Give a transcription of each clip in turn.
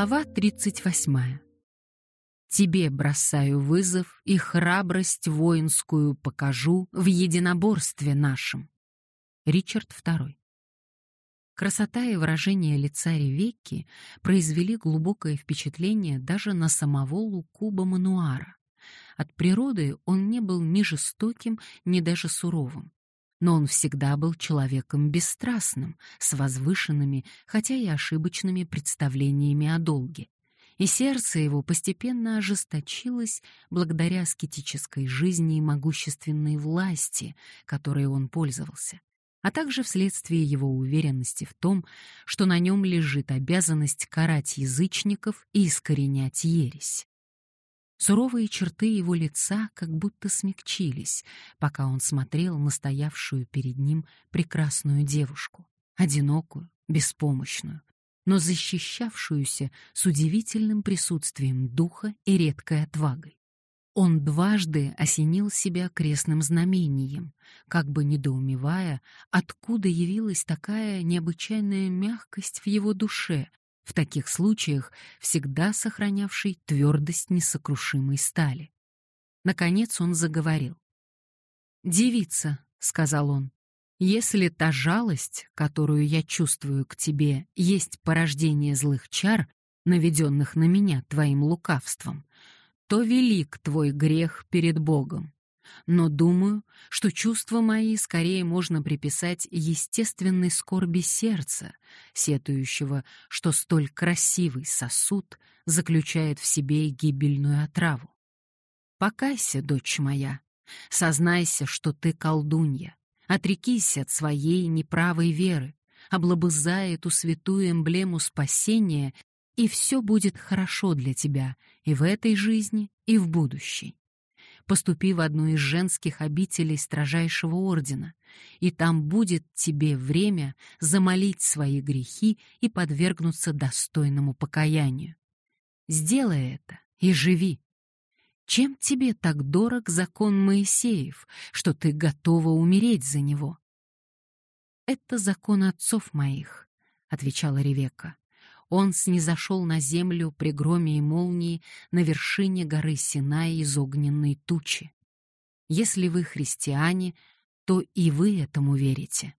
Глава 38. Тебе бросаю вызов и храбрость воинскую покажу в единоборстве нашем. Ричард II. Красота и выражение лица Ревекки произвели глубокое впечатление даже на самого Лукуба Мануара. От природы он не был ни жестоким, ни даже суровым но он всегда был человеком бесстрастным, с возвышенными, хотя и ошибочными представлениями о долге. И сердце его постепенно ожесточилось благодаря аскетической жизни и могущественной власти, которой он пользовался, а также вследствие его уверенности в том, что на нем лежит обязанность карать язычников и искоренять ересь. Суровые черты его лица как будто смягчились, пока он смотрел на стоявшую перед ним прекрасную девушку, одинокую, беспомощную, но защищавшуюся с удивительным присутствием духа и редкой отвагой. Он дважды осенил себя крестным знамением, как бы недоумевая, откуда явилась такая необычайная мягкость в его душе, в таких случаях всегда сохранявший твердость несокрушимой стали. Наконец он заговорил. «Девица», — сказал он, — «если та жалость, которую я чувствую к тебе, есть порождение злых чар, наведенных на меня твоим лукавством, то велик твой грех перед Богом но думаю, что чувства мои скорее можно приписать естественной скорби сердца, сетующего, что столь красивый сосуд заключает в себе гибельную отраву. Покайся, дочь моя, сознайся, что ты колдунья, отрекись от своей неправой веры, облобызай эту святую эмблему спасения, и все будет хорошо для тебя и в этой жизни, и в будущей поступи в одну из женских обителей строжайшего ордена, и там будет тебе время замолить свои грехи и подвергнуться достойному покаянию. Сделай это и живи. Чем тебе так дорог закон Моисеев, что ты готова умереть за него? Это закон отцов моих, отвечала Ревекка. Он снизошел на землю при громе и молнии на вершине горы Синай из огненной тучи. Если вы христиане, то и вы этому верите.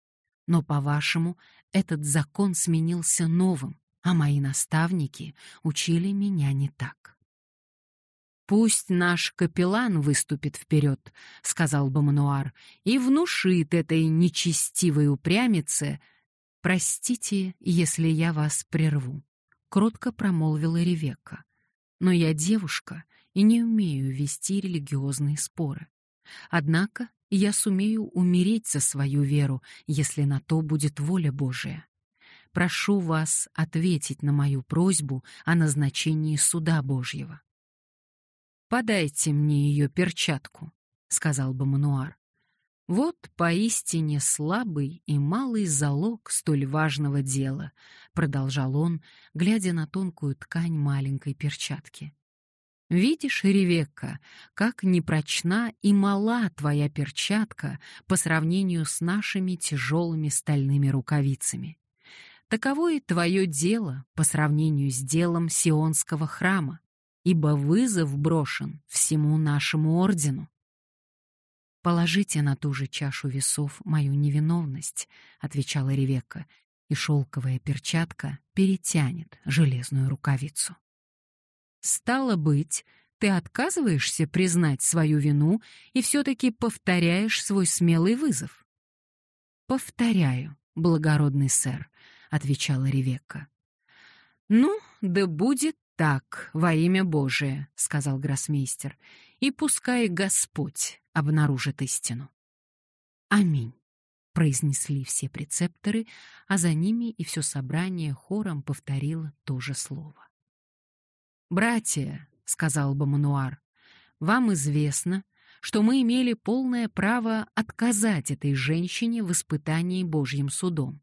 Но, по-вашему, этот закон сменился новым, а мои наставники учили меня не так. «Пусть наш капеллан выступит вперед», — сказал Бамануар, «и внушит этой нечестивой упрямице, «Простите, если я вас прерву», — кротко промолвила Ревекка. «Но я девушка и не умею вести религиозные споры. Однако я сумею умереть за свою веру, если на то будет воля Божия. Прошу вас ответить на мою просьбу о назначении суда Божьего». «Подайте мне ее перчатку», — сказал Бамануар. Вот поистине слабый и малый залог столь важного дела, продолжал он, глядя на тонкую ткань маленькой перчатки. Видишь, Ревекка, как непрочна и мала твоя перчатка по сравнению с нашими тяжелыми стальными рукавицами. Таково и твое дело по сравнению с делом Сионского храма, ибо вызов брошен всему нашему ордену. «Положите на ту же чашу весов мою невиновность», — отвечала Ревекка, и шелковая перчатка перетянет железную рукавицу. «Стало быть, ты отказываешься признать свою вину и все-таки повторяешь свой смелый вызов?» «Повторяю, благородный сэр», — отвечала Ревекка. «Ну, да будет так, во имя Божие», — сказал гроссмейстер, — «и пускай Господь обнаружит истину. Аминь, произнесли все прецепторы, а за ними и все собрание хором повторило то же слово. «Братья», — сказал Бамануар, — «вам известно, что мы имели полное право отказать этой женщине в испытании Божьим судом.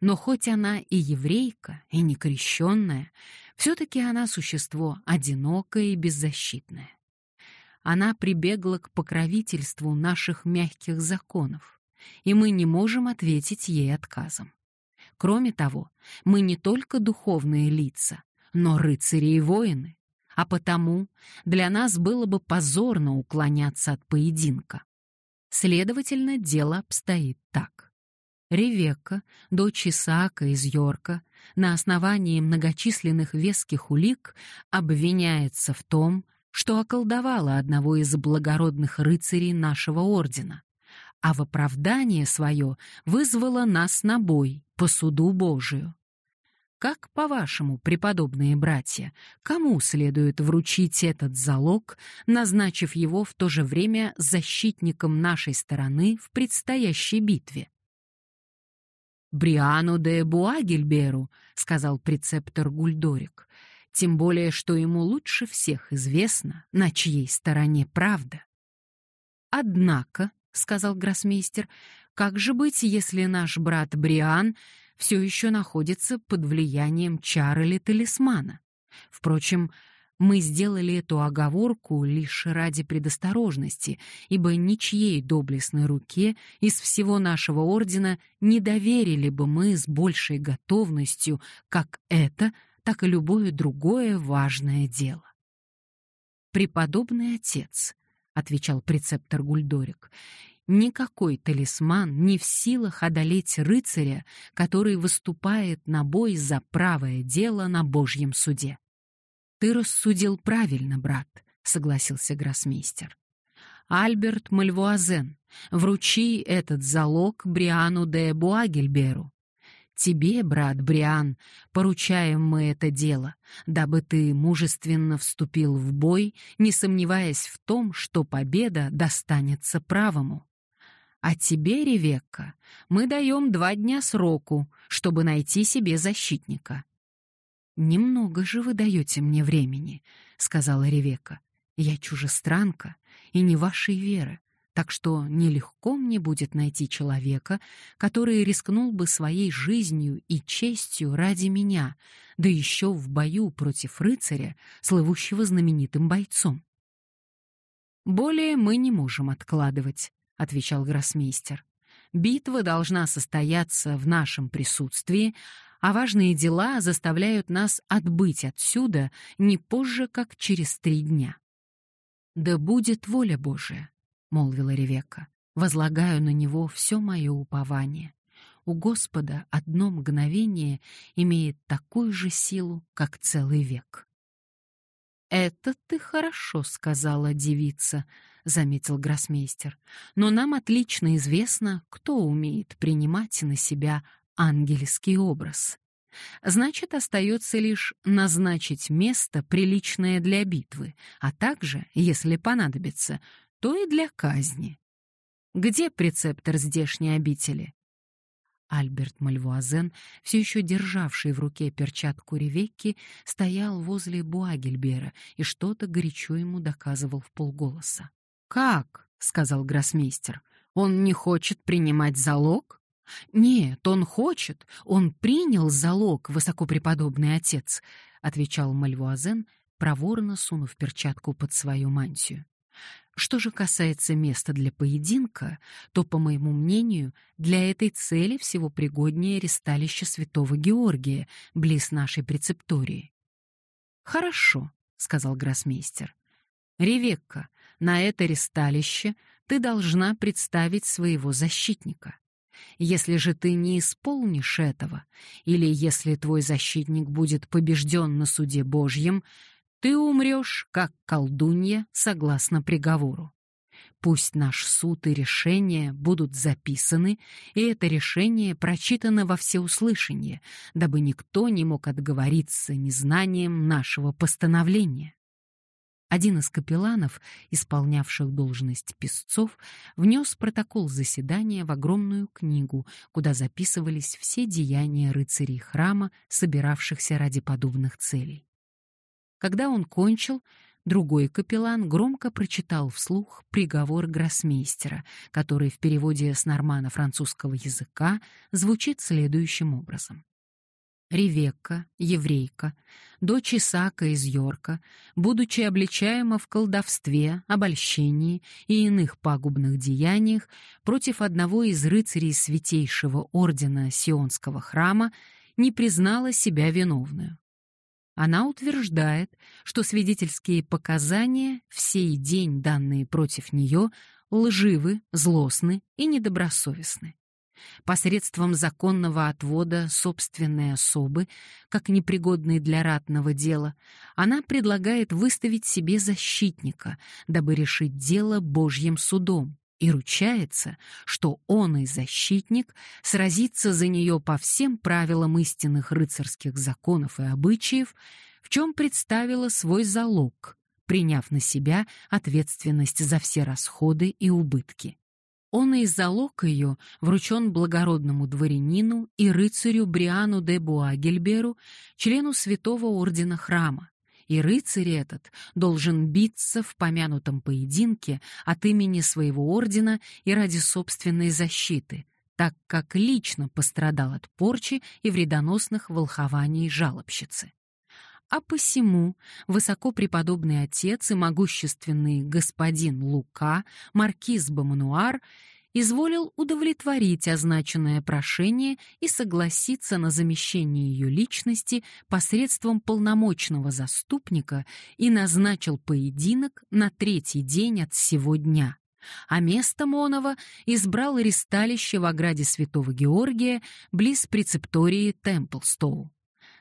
Но хоть она и еврейка, и некрещенная, все-таки она существо одинокое и беззащитное она прибегла к покровительству наших мягких законов, и мы не можем ответить ей отказом. Кроме того, мы не только духовные лица, но рыцари и воины, а потому для нас было бы позорно уклоняться от поединка. Следовательно, дело обстоит так. Ревекка, дочь Исаака из Йорка, на основании многочисленных веских улик обвиняется в том, что околдовала одного из благородных рыцарей нашего ордена, а в оправдание свое вызвала нас на бой по суду Божию. Как, по-вашему, преподобные братья, кому следует вручить этот залог, назначив его в то же время защитником нашей стороны в предстоящей битве? «Бриану де Буагельберу», — сказал прецептор Гульдорик, тем более, что ему лучше всех известно, на чьей стороне правда. «Однако», — сказал гроссмейстер, — «как же быть, если наш брат Бриан все еще находится под влиянием чар или талисмана. Впрочем, мы сделали эту оговорку лишь ради предосторожности, ибо ничьей доблестной руке из всего нашего ордена не доверили бы мы с большей готовностью как это, так и любое другое важное дело. «Преподобный отец», — отвечал прецептор Гульдорик, Никакой талисман не в силах одолеть рыцаря, который выступает на бой за правое дело на Божьем суде. Ты рассудил правильно, брат, согласился гроссмейстер. Альберт Мальвуазен, вручи этот залог Бриану де Буагельберу. Тебе, брат Бриан, поручаем мы это дело, дабы ты мужественно вступил в бой, не сомневаясь в том, что победа достанется правому. А тебе, Ревекка, мы даем два дня сроку, чтобы найти себе защитника. «Немного же вы даете мне времени», — сказала Ревекка. «Я чужестранка и не вашей веры, так что нелегко мне будет найти человека, который рискнул бы своей жизнью и честью ради меня, да еще в бою против рыцаря, слывущего знаменитым бойцом. Более мы не можем откладывать отвечал гроссмейстер. Битва должна состояться в нашем присутствии, а важные дела заставляют нас отбыть отсюда не позже, как через три дня. Да будет воля Божия, молвила Ревекка. Возлагаю на него все мое упование. У Господа одно мгновение имеет такую же силу, как целый век. Это ты хорошо сказала, девица, — заметил гроссмейстер. «Но нам отлично известно, кто умеет принимать на себя ангельский образ. Значит, остается лишь назначить место, приличное для битвы, а также, если понадобится, то и для казни. Где прецептор здешней обители?» Альберт Мальвуазен, все еще державший в руке перчатку Ревекки, стоял возле Буагельбера и что-то горячо ему доказывал в полголоса. «Как?» — сказал гроссмейстер. «Он не хочет принимать залог?» «Нет, он хочет. Он принял залог, высокопреподобный отец», — отвечал Мальвуазен, проворно сунув перчатку под свою мантию. Что же касается места для поединка, то, по моему мнению, для этой цели всего пригоднее ресталище святого Георгия, близ нашей прецептории. «Хорошо», — сказал гроссмейстер. «Ревекка, на это ресталище ты должна представить своего защитника. Если же ты не исполнишь этого, или если твой защитник будет побежден на суде Божьем, ты умрешь, как колдунья, согласно приговору. Пусть наш суд и решение будут записаны, и это решение прочитано во всеуслышание, дабы никто не мог отговориться незнанием нашего постановления. Один из капелланов, исполнявших должность писцов, внес протокол заседания в огромную книгу, куда записывались все деяния рыцарей храма, собиравшихся ради подобных целей. Когда он кончил, другой капеллан громко прочитал вслух приговор гроссмейстера, который в переводе с нормано-французского языка звучит следующим образом. Ревекка, еврейка, дочь Исаака из Йорка, будучи обличаема в колдовстве, обольщении и иных пагубных деяниях против одного из рыцарей святейшего ордена Сионского храма, не признала себя виновную. Она утверждает, что свидетельские показания, в сей день данные против нее, лживы, злостны и недобросовестны. Посредством законного отвода собственной особы, как непригодной для ратного дела, она предлагает выставить себе защитника, дабы решить дело Божьим судом, и ручается, что он и защитник сразится за нее по всем правилам истинных рыцарских законов и обычаев, в чем представила свой залог, приняв на себя ответственность за все расходы и убытки. Он и залог ее вручен благородному дворянину и рыцарю Бриану де Буагельберу, члену святого ордена храма, и рыцарь этот должен биться в помянутом поединке от имени своего ордена и ради собственной защиты, так как лично пострадал от порчи и вредоносных волхований жалобщицы. А посему высокопреподобный отец и могущественный господин Лука, маркиз Бамануар, изволил удовлетворить означенное прошение и согласиться на замещение ее личности посредством полномочного заступника и назначил поединок на третий день от сего дня. А место Монова избрал ристалище в ограде Святого Георгия близ прецептории Темплстоу.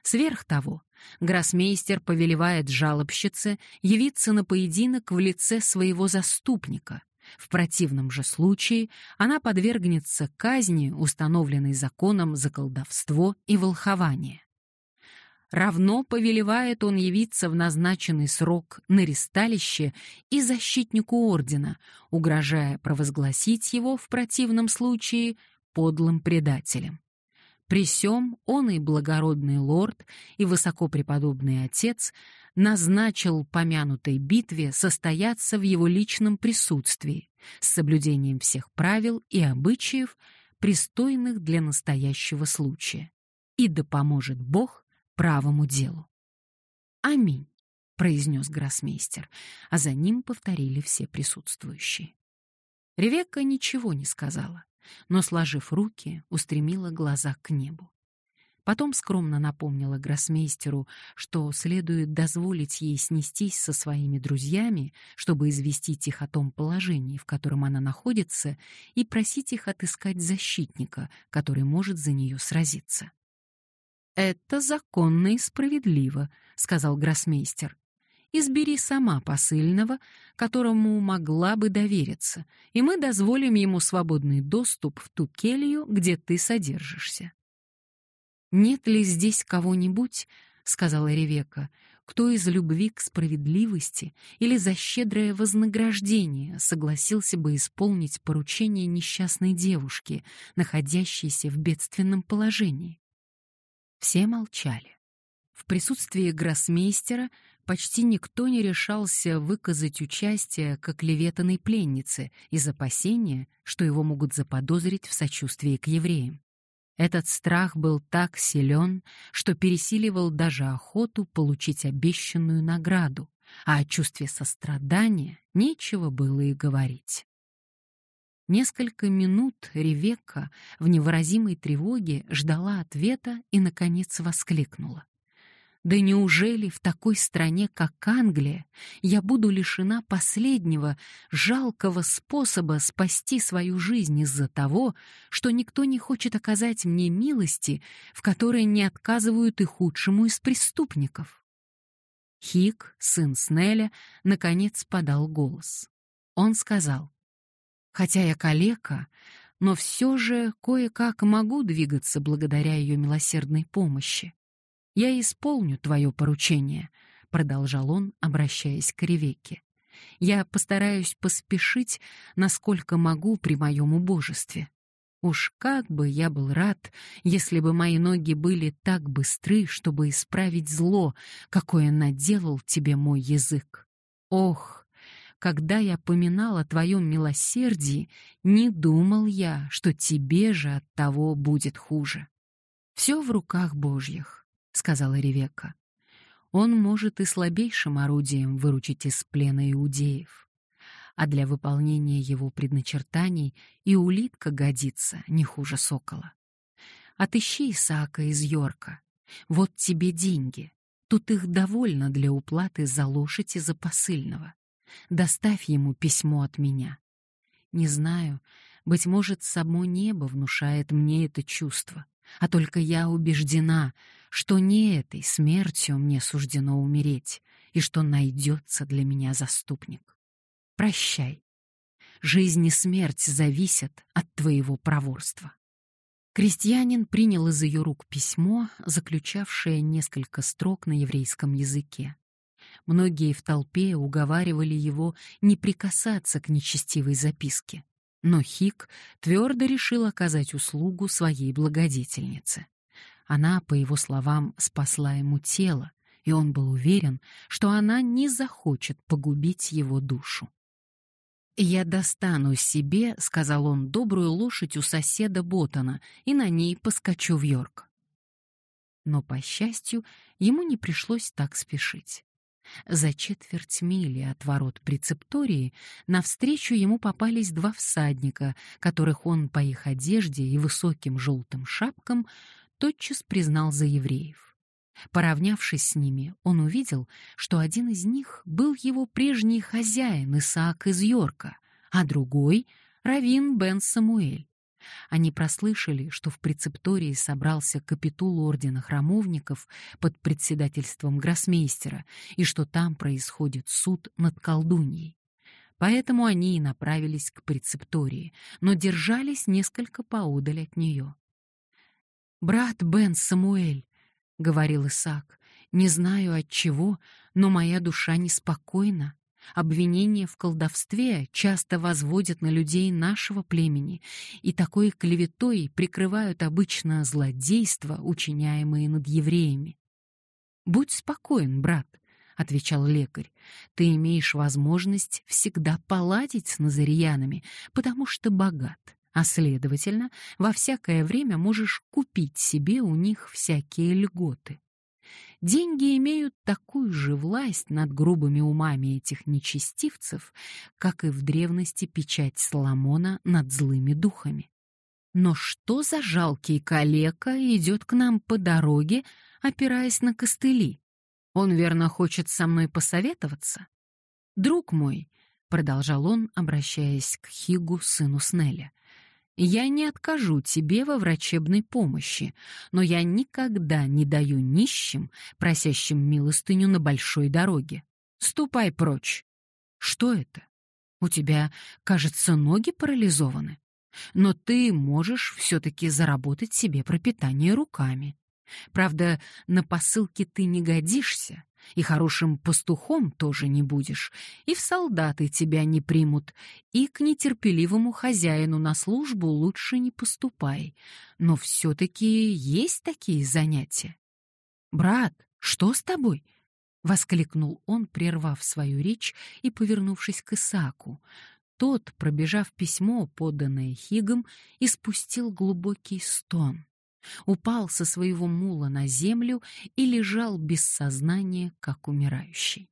Сверх того, гроссмейстер повелевает жалобщице явиться на поединок в лице своего заступника, в противном же случае она подвергнется казни, установленной законом за колдовство и волхование. Равно повелевает он явиться в назначенный срок на ресталище и защитнику ордена, угрожая провозгласить его в противном случае подлым предателем. При сём он и благородный лорд, и высокопреподобный отец назначил помянутой битве состояться в его личном присутствии с соблюдением всех правил и обычаев, пристойных для настоящего случая. И да поможет Бог правому делу. Аминь, произнес гроссмейстер, а за ним повторили все присутствующие. Ревекка ничего не сказала, но, сложив руки, устремила глаза к небу. Потом скромно напомнила гроссмейстеру, что следует дозволить ей снестись со своими друзьями, чтобы известить их о том положении, в котором она находится, и просить их отыскать защитника, который может за нее сразиться. «Это законно и справедливо», — сказал гроссмейстер. «Избери сама посыльного, которому могла бы довериться, и мы дозволим ему свободный доступ в ту келью, где ты содержишься». «Нет ли здесь кого-нибудь, — сказала Ревека, — кто из любви к справедливости или за щедрое вознаграждение согласился бы исполнить поручение несчастной девушки, находящейся в бедственном положении?» Все молчали. В присутствии гроссмейстера почти никто не решался выказать участие к оклеветанной пленнице из опасения, что его могут заподозрить в сочувствии к евреям. Этот страх был так силен, что пересиливал даже охоту получить обещанную награду, а о чувстве сострадания нечего было и говорить. Несколько минут Ревекка в невыразимой тревоге ждала ответа и, наконец, воскликнула. Да неужели в такой стране, как Англия, я буду лишена последнего, жалкого способа спасти свою жизнь из-за того, что никто не хочет оказать мне милости, в которой не отказывают и худшему из преступников? Хик, сын Снеля, наконец подал голос. Он сказал, «Хотя я калека, но все же кое-как могу двигаться благодаря ее милосердной помощи. «Я исполню твое поручение», — продолжал он, обращаясь к Ревекке. «Я постараюсь поспешить, насколько могу при моем убожестве. Уж как бы я был рад, если бы мои ноги были так быстры, чтобы исправить зло, какое наделал тебе мой язык. Ох, когда я поминал о твоем милосердии, не думал я, что тебе же от того будет хуже. Все в руках Божьих. — сказала Ревекка. «Он может и слабейшим орудием выручить из плена иудеев. А для выполнения его предначертаний и улитка годится не хуже сокола. Отыщи Исаака из Йорка. Вот тебе деньги. Тут их довольно для уплаты за лошадь и за посыльного. Доставь ему письмо от меня. Не знаю, быть может, само небо внушает мне это чувство, а только я убеждена, что не этой смертью мне суждено умереть, и что найдется для меня заступник. Прощай. Жизнь и смерть зависят от твоего проворства. Крестьянин принял из ее рук письмо, заключавшее несколько строк на еврейском языке. Многие в толпе уговаривали его не прикасаться к нечестивой записке. Но Хик твердо решил оказать услугу своей благодетельнице. Она, по его словам, спасла ему тело, и он был уверен, что она не захочет погубить его душу. «Я достану себе, — сказал он, — добрую лошадь у соседа Ботана и на ней поскочу в Йорк». Но, по счастью, ему не пришлось так спешить. За четверть мили от ворот прецептории навстречу ему попались два всадника, которых он по их одежде и высоким желтым шапкам тотчас признал за евреев. Поравнявшись с ними, он увидел, что один из них был его прежний хозяин Исаак из Йорка, а другой — Равин бен Самуэль. Они прослышали, что в прецептории собрался капитул ордена храмовников под председательством гроссмейстера и что там происходит суд над колдуньей. Поэтому они и направились к прецептории, но держались несколько поодаль от нее. «Брат Бен Самуэль», — говорил Исаак, — «не знаю от чего, но моя душа неспокойна. Обвинения в колдовстве часто возводят на людей нашего племени, и такой клеветой прикрывают обычно злодейства, учиняемые над евреями. «Будь спокоен, брат», — отвечал лекарь, — «ты имеешь возможность всегда поладить с назариянами, потому что богат, а, следовательно, во всякое время можешь купить себе у них всякие льготы». Деньги имеют такую же власть над грубыми умами этих нечестивцев, как и в древности печать Соломона над злыми духами. Но что за жалкий калека идет к нам по дороге, опираясь на костыли? Он верно хочет со мной посоветоваться? Друг мой, — продолжал он, обращаясь к Хигу, сыну Снеля, я не откажу тебе во врачебной помощи, но я никогда не даю нищим, просящим милостыню на большой дороге. Ступай прочь. Что это? У тебя, кажется, ноги парализованы. Но ты можешь все-таки заработать себе пропитание руками. Правда, на посылке ты не годишься, и хорошим пастухом тоже не будешь, и в солдаты тебя не примут, и к нетерпеливому хозяину на службу лучше не поступай. Но все-таки есть такие занятия. «Брат, что с тобой?» — воскликнул он, прервав свою речь и повернувшись к Исааку. Тот, пробежав письмо, поданное Хигом, испустил глубокий стон упал со своего мула на землю и лежал без сознания, как умирающий.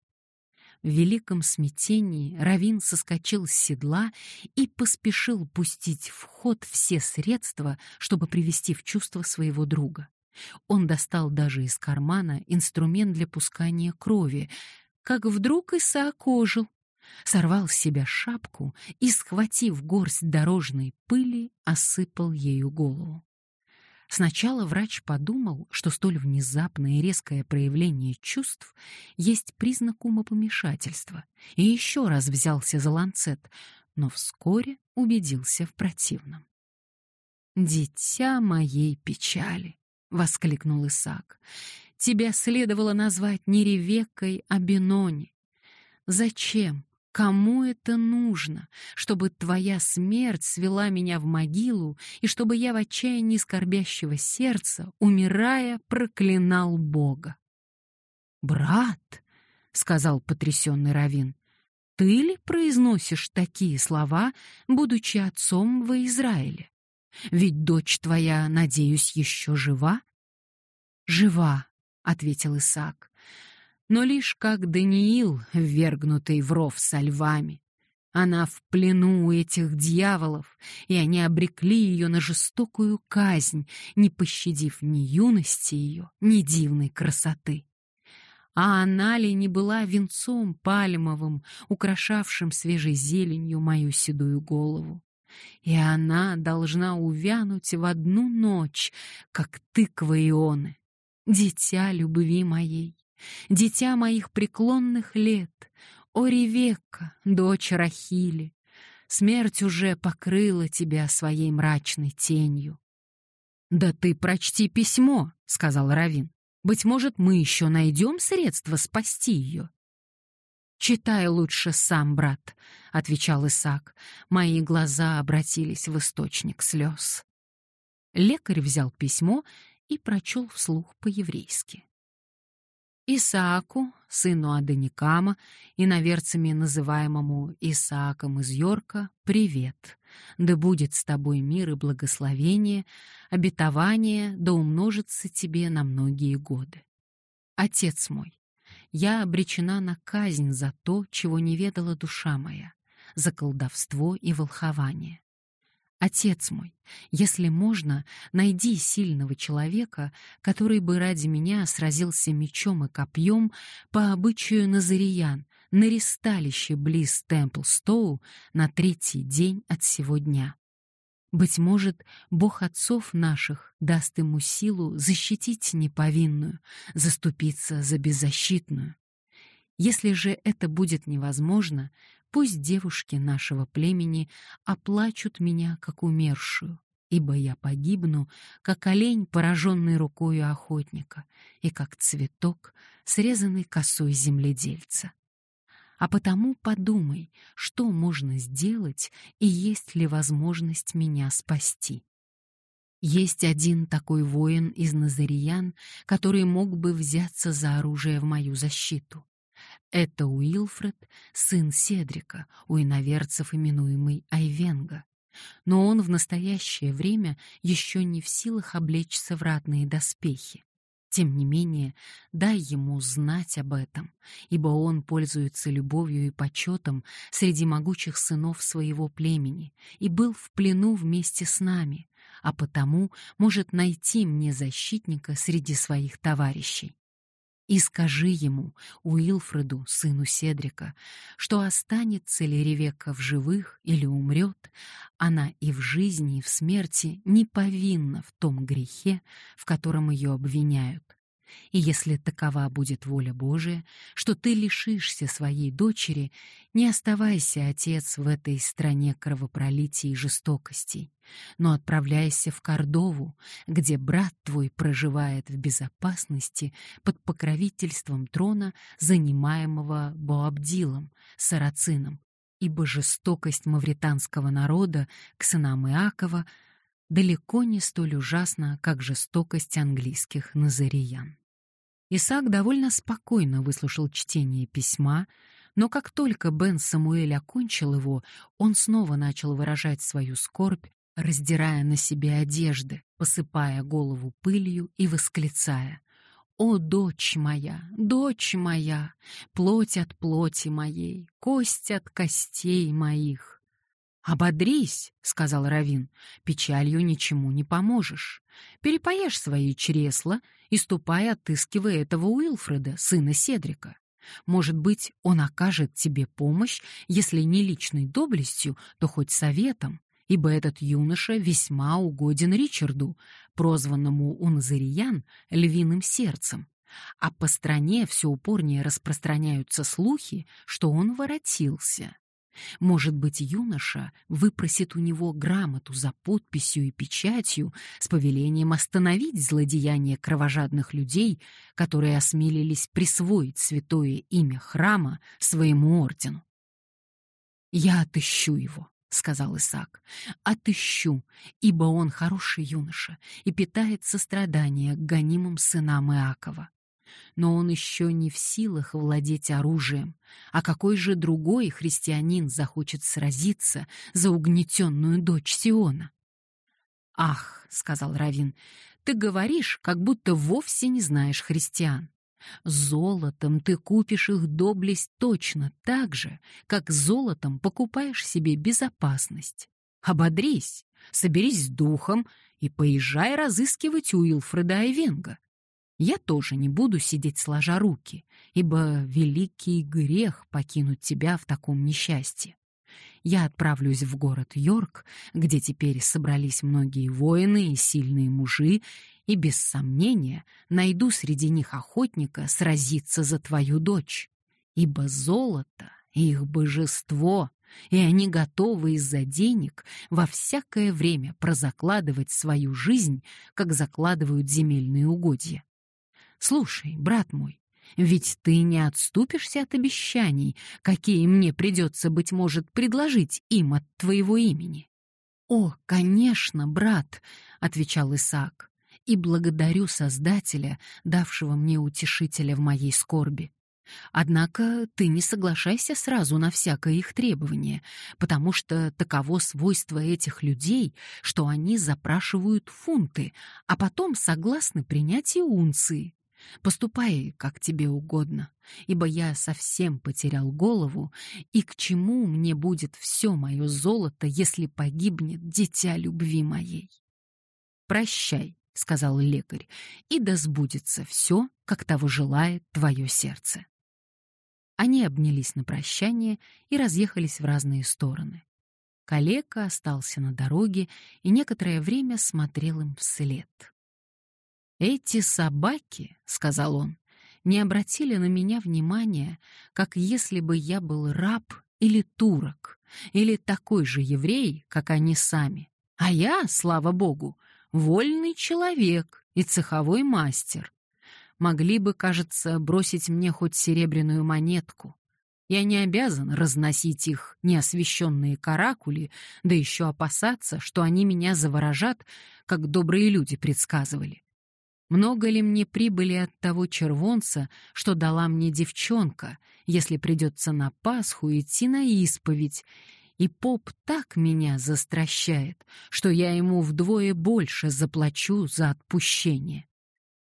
В великом смятении Равин соскочил с седла и поспешил пустить в ход все средства, чтобы привести в чувство своего друга. Он достал даже из кармана инструмент для пускания крови, как вдруг Исаак ожил, сорвал с себя шапку и, схватив горсть дорожной пыли, осыпал ею голову. Сначала врач подумал, что столь внезапное и резкое проявление чувств есть признак умопомешательства, и еще раз взялся за ланцет, но вскоре убедился в противном. «Дитя моей печали!» — воскликнул Исаак. «Тебя следовало назвать не Ревеккой, а Бенони. Зачем? Кому это нужно, чтобы твоя смерть свела меня в могилу и чтобы я в отчаянии скорбящего сердца, умирая, проклинал Бога? «Брат», — сказал потрясенный Равин, — «ты ли произносишь такие слова, будучи отцом во Израиле? Ведь дочь твоя, надеюсь, еще жива?» «Жива», — ответил Исаак, но лишь как Даниил, ввергнутый в ров со львами. Она в плену у этих дьяволов, и они обрекли ее на жестокую казнь, не пощадив ни юности ее, ни дивной красоты. А она ли не была венцом пальмовым, украшавшим свежей зеленью мою седую голову? И она должна увянуть в одну ночь, как тыква Ионы. Дитя любви моей, дитя моих преклонных лет, о Ревекка, дочь Рахили, смерть уже покрыла тебя своей мрачной тенью. «Да ты прочти письмо», — сказал Равин. «Быть может, мы еще найдем средства спасти ее». «Читай лучше сам, брат», — отвечал Исаак. Мои глаза обратились в источник слез. Лекарь взял письмо и прочел вслух по-еврейски. Исааку, сыну Адоникама, иноверцами называемому Исааком из Йорка, привет. Да будет с тобой мир и благословение, обетование да умножится тебе на многие годы. Отец мой, я обречена на казнь за то, чего не ведала душа моя, за колдовство и волхование. Отец мой, если можно, найди сильного человека, который бы ради меня сразился мечом и копьем по обычаю Назариян на ристалище близ Темпл-Стоу на третий день от сего дня. Быть может, Бог отцов наших даст ему силу защитить неповинную, заступиться за беззащитную. Если же это будет невозможно, Пусть девушки нашего племени оплачут меня, как умершую, ибо я погибну, как олень, пораженный рукою охотника, и как цветок, срезанный косой земледельца. А потому подумай, что можно сделать и есть ли возможность меня спасти. Есть один такой воин из Назариян, который мог бы взяться за оружие в мою защиту. Это Уилфред, сын Седрика, у иноверцев именуемый Айвенга. Но он в настоящее время еще не в силах облечься в ратные доспехи. Тем не менее, дай ему знать об этом, ибо он пользуется любовью и почетом среди могучих сынов своего племени и был в плену вместе с нами, а потому может найти мне защитника среди своих товарищей. И скажи ему, Уилфреду, сыну Седрика, что останется ли Ревекка в живых или умрет, она и в жизни, и в смерти не повинна в том грехе, в котором ее обвиняют. И если такова будет воля Божия, что ты лишишься своей дочери, не оставайся, отец, в этой стране кровопролития и жестокостей, но отправляйся в Кордову, где брат твой проживает в безопасности под покровительством трона, занимаемого Боабдилом, сарацином, ибо жестокость мавританского народа к сынам Иакова — далеко не столь ужасна, как жестокость английских назариян. Исаак довольно спокойно выслушал чтение письма, но как только Бен Самуэль окончил его, он снова начал выражать свою скорбь, раздирая на себе одежды, посыпая голову пылью и восклицая «О, дочь моя, дочь моя, плоть от плоти моей, кость от костей моих!» «Ободрись», — сказал Равин, — «печалью ничему не поможешь. Перепоешь свои чресла и ступай, отыскивая этого Уилфреда, сына Седрика. Может быть, он окажет тебе помощь, если не личной доблестью, то хоть советом, ибо этот юноша весьма угоден Ричарду, прозванному у Назариян львиным сердцем. А по стране все упорнее распространяются слухи, что он воротился. Может быть, юноша выпросит у него грамоту за подписью и печатью с повелением остановить злодеяния кровожадных людей, которые осмелились присвоить святое имя храма своему ордену. «Я отыщу его», — сказал Исаак, — «отыщу, ибо он хороший юноша и питает сострадание к гонимым сынам Иакова но он еще не в силах владеть оружием. А какой же другой христианин захочет сразиться за угнетенную дочь Сиона? «Ах», — сказал Равин, — «ты говоришь, как будто вовсе не знаешь христиан. Золотом ты купишь их доблесть точно так же, как золотом покупаешь себе безопасность. Ободрись, соберись с духом и поезжай разыскивать Уилфреда Айвенга. Я тоже не буду сидеть сложа руки, ибо великий грех покинуть тебя в таком несчастье. Я отправлюсь в город Йорк, где теперь собрались многие воины и сильные мужи, и без сомнения найду среди них охотника сразиться за твою дочь. Ибо золото — их божество, и они готовы из-за денег во всякое время прозакладывать свою жизнь, как закладывают земельные угодья. Слушай, брат мой, ведь ты не отступишься от обещаний, какие мне придется, быть может, предложить им от твоего имени. «О, конечно, брат», — отвечал Исаак, «и благодарю Создателя, давшего мне утешителя в моей скорби. Однако ты не соглашайся сразу на всякое их требование, потому что таково свойство этих людей, что они запрашивают фунты, а потом согласны принять и унции. Поступай, как тебе угодно, ибо я совсем потерял голову, и к чему мне будет все мое золото, если погибнет дитя любви моей? Прощай, — сказал лекарь, — и да сбудется все, как того желает твое сердце. Они обнялись на прощание и разъехались в разные стороны. Калека остался на дороге и некоторое время смотрел им вслед. «Эти собаки, — сказал он, — не обратили на меня внимания, как если бы я был раб или турок, или такой же еврей, как они сами. А я, слава богу, вольный человек и цеховой мастер. Могли бы, кажется, бросить мне хоть серебряную монетку. Я не обязан разносить их неосвещенные каракули, да еще опасаться, что они меня заворожат, как добрые люди предсказывали. Много ли мне прибыли от того червонца, что дала мне девчонка, если придется на Пасху идти на исповедь, и поп так меня застращает, что я ему вдвое больше заплачу за отпущение.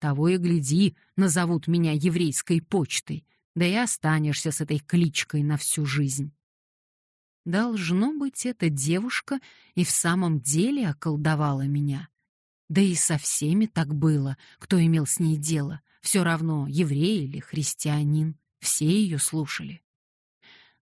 Того и гляди, назовут меня еврейской почтой, да и останешься с этой кличкой на всю жизнь. Должно быть, эта девушка и в самом деле околдовала меня. Да и со всеми так было, кто имел с ней дело. Все равно, еврей или христианин, все ее слушали.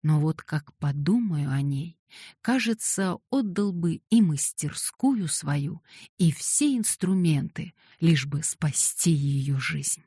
Но вот как подумаю о ней, кажется, отдал бы и мастерскую свою, и все инструменты, лишь бы спасти ее жизнь.